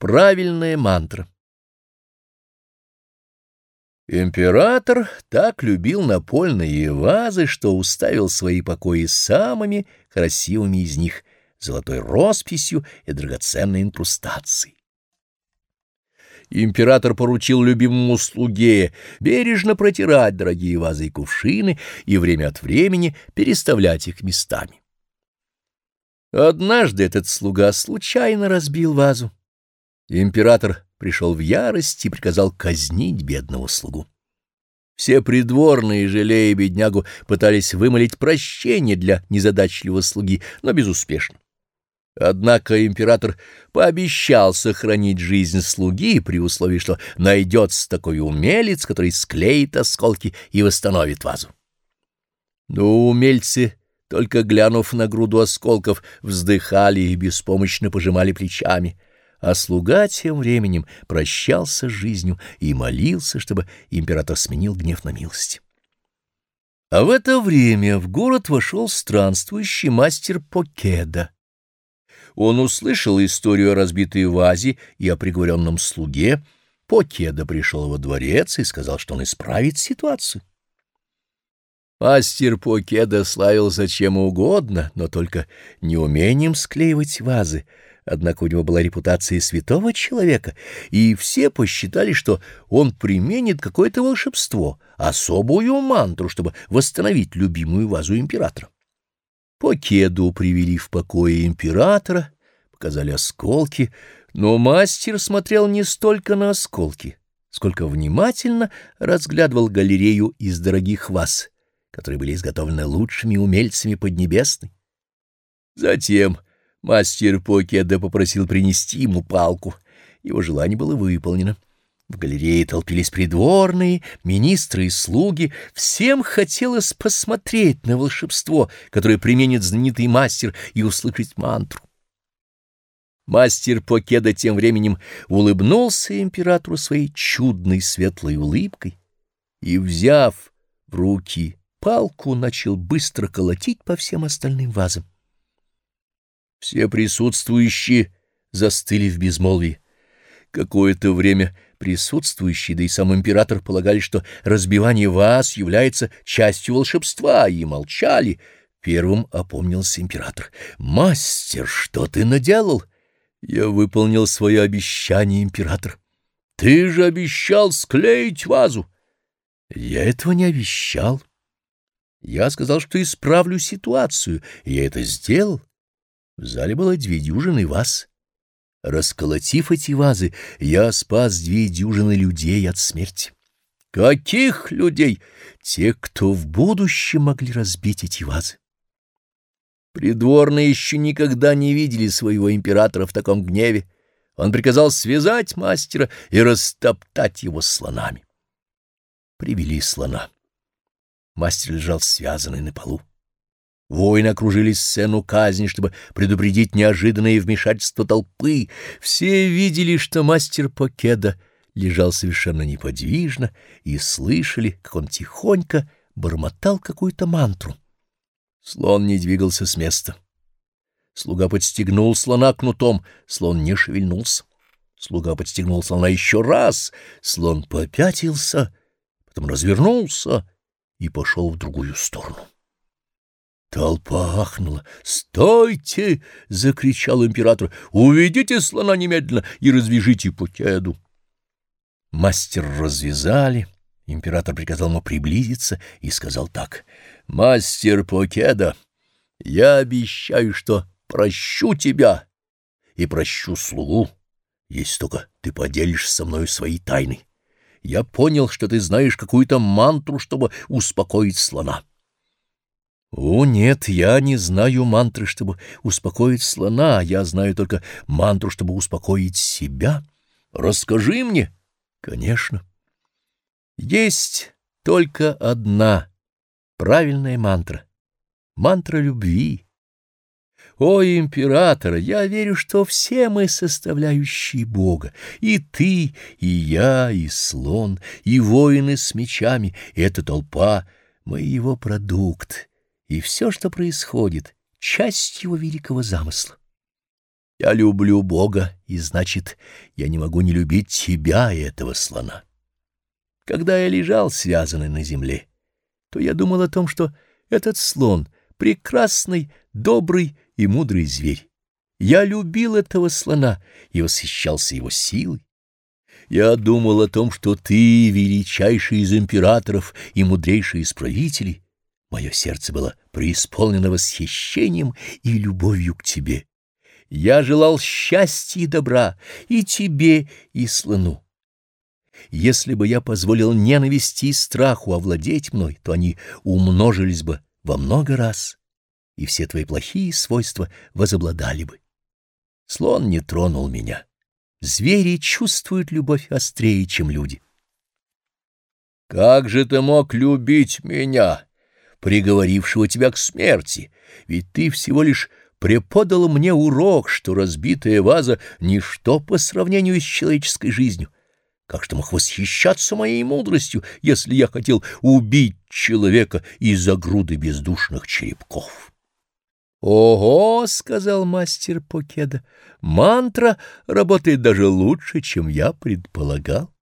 Правильная мантра. Император так любил напольные вазы, что уставил свои покои самыми красивыми из них, золотой росписью и драгоценной инкрустацией. Император поручил любимому слуге бережно протирать дорогие вазы и кувшины и время от времени переставлять их местами. Однажды этот слуга случайно разбил вазу. Император пришел в ярость и приказал казнить бедного слугу. Все придворные, жалея беднягу, пытались вымолить прощение для незадачливого слуги, но безуспешно. Однако император пообещал сохранить жизнь слуги при условии, что найдется такой умелец, который склеит осколки и восстановит вазу. Но умельцы, только глянув на груду осколков, вздыхали и беспомощно пожимали плечами, а слуга тем временем прощался с жизнью и молился, чтобы император сменил гнев на милость. А в это время в город вошел странствующий мастер Покеда. Он услышал историю о разбитой вазе и о приговоренном слуге. Покеда пришел во дворец и сказал, что он исправит ситуацию. Мастер Покеда славился чем угодно, но только неумением склеивать вазы. Однако у него была репутация святого человека, и все посчитали, что он применит какое-то волшебство, особую мантру, чтобы восстановить любимую вазу императора. Покеду привели в покое императора, показали осколки, но мастер смотрел не столько на осколки, сколько внимательно разглядывал галерею из дорогих ваз, которые были изготовлены лучшими умельцами Поднебесной. Затем мастер Покеда попросил принести ему палку. Его желание было выполнено. В галерее толпились придворные, министры и слуги. Всем хотелось посмотреть на волшебство, которое применит знаменитый мастер, и услышать мантру. Мастер Покеда тем временем улыбнулся императору своей чудной светлой улыбкой и, взяв в руки палку, начал быстро колотить по всем остальным вазам. Все присутствующие застыли в безмолвии. Какое-то время присутствующие, да и сам император полагали, что разбивание ваз является частью волшебства, и молчали. Первым опомнился император. «Мастер, что ты наделал?» «Я выполнил свое обещание, император». «Ты же обещал склеить вазу!» «Я этого не обещал. Я сказал, что исправлю ситуацию, я это сделал. В зале было две дюжины вас». Расколотив эти вазы, я спас две дюжины людей от смерти. Каких людей? Тех, кто в будущем могли разбить эти вазы. Придворные еще никогда не видели своего императора в таком гневе. Он приказал связать мастера и растоптать его слонами. Привели слона. Мастер лежал связанный на полу. Воины окружили сцену казни, чтобы предупредить неожиданное вмешательство толпы. Все видели, что мастер Покеда лежал совершенно неподвижно, и слышали, как он тихонько бормотал какую-то мантру. Слон не двигался с места. Слуга подстегнул слона кнутом, слон не шевельнулся. Слуга подстегнул слона еще раз, слон попятился, потом развернулся и пошел в другую сторону. Толпа ахнула. «Стойте!» — закричал император. «Уведите слона немедленно и развяжите Покеду!» Мастер развязали. Император приказал ему приблизиться и сказал так. «Мастер Покеда, я обещаю, что прощу тебя и прощу слугу, если только ты поделишься со мной своей тайной. Я понял, что ты знаешь какую-то мантру, чтобы успокоить слона». «О, нет, я не знаю мантры, чтобы успокоить слона, я знаю только мантру, чтобы успокоить себя. Расскажи мне». «Конечно». Есть только одна правильная мантра — мантра любви. О, император, я верю, что все мы составляющие Бога, и ты, и я, и слон, и воины с мечами, и эта толпа — мы его продукт» и все, что происходит, часть его великого замысла. Я люблю Бога, и значит, я не могу не любить тебя и этого слона. Когда я лежал связанный на земле, то я думал о том, что этот слон — прекрасный, добрый и мудрый зверь. Я любил этого слона и восхищался его силой. Я думал о том, что ты величайший из императоров и мудрейший из правителей. Мое сердце было преисполнено восхищением и любовью к тебе. Я желал счастья и добра и тебе, и слону. Если бы я позволил ненависти и страху овладеть мной, то они умножились бы во много раз, и все твои плохие свойства возобладали бы. Слон не тронул меня. Звери чувствуют любовь острее, чем люди. Как же ты мог любить меня, приговорившего тебя к смерти? Ведь ты всего лишь преподал мне урок, что разбитая ваза — ничто по сравнению с человеческой жизнью. Как же ты мог восхищаться моей мудростью, если я хотел убить человека из-за груды бездушных черепков? «Ого!» — сказал мастер Покеда. «Мантра работает даже лучше, чем я предполагал».